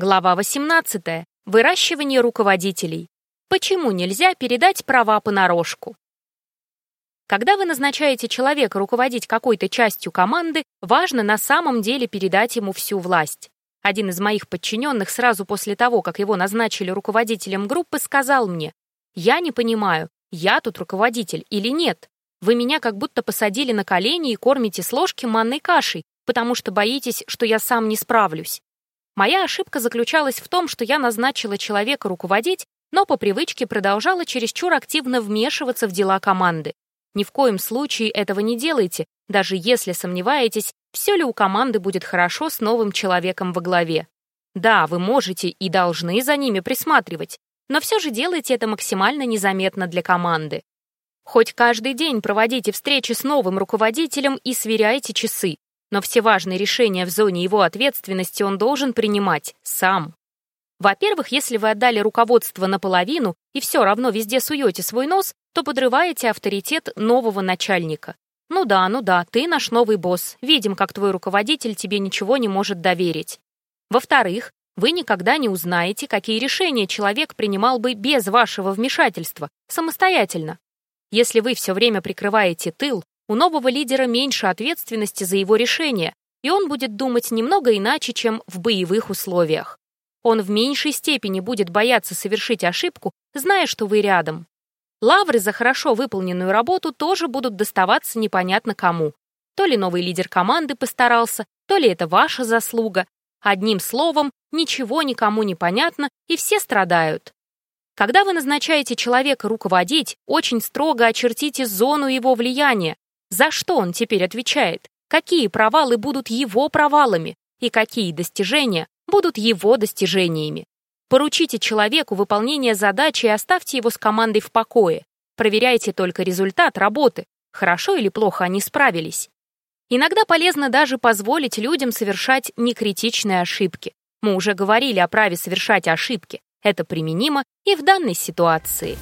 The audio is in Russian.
Глава 18. Выращивание руководителей. Почему нельзя передать права понарошку? Когда вы назначаете человека руководить какой-то частью команды, важно на самом деле передать ему всю власть. Один из моих подчиненных сразу после того, как его назначили руководителем группы, сказал мне, «Я не понимаю, я тут руководитель или нет. Вы меня как будто посадили на колени и кормите с ложки манной кашей, потому что боитесь, что я сам не справлюсь. Моя ошибка заключалась в том, что я назначила человека руководить, но по привычке продолжала чересчур активно вмешиваться в дела команды. Ни в коем случае этого не делайте, даже если сомневаетесь, все ли у команды будет хорошо с новым человеком во главе. Да, вы можете и должны за ними присматривать, но все же делайте это максимально незаметно для команды. Хоть каждый день проводите встречи с новым руководителем и сверяйте часы но все важные решения в зоне его ответственности он должен принимать сам. Во-первых, если вы отдали руководство наполовину и все равно везде суете свой нос, то подрываете авторитет нового начальника. Ну да, ну да, ты наш новый босс, видим, как твой руководитель тебе ничего не может доверить. Во-вторых, вы никогда не узнаете, какие решения человек принимал бы без вашего вмешательства, самостоятельно. Если вы все время прикрываете тыл, у нового лидера меньше ответственности за его решение, и он будет думать немного иначе, чем в боевых условиях. Он в меньшей степени будет бояться совершить ошибку, зная, что вы рядом. Лавры за хорошо выполненную работу тоже будут доставаться непонятно кому. То ли новый лидер команды постарался, то ли это ваша заслуга. Одним словом, ничего никому не понятно, и все страдают. Когда вы назначаете человека руководить, очень строго очертите зону его влияния, за что он теперь отвечает? Какие провалы будут его провалами? И какие достижения будут его достижениями? Поручите человеку выполнение задачи и оставьте его с командой в покое. Проверяйте только результат работы, хорошо или плохо они справились. Иногда полезно даже позволить людям совершать некритичные ошибки. Мы уже говорили о праве совершать ошибки. Это применимо и в данной ситуации.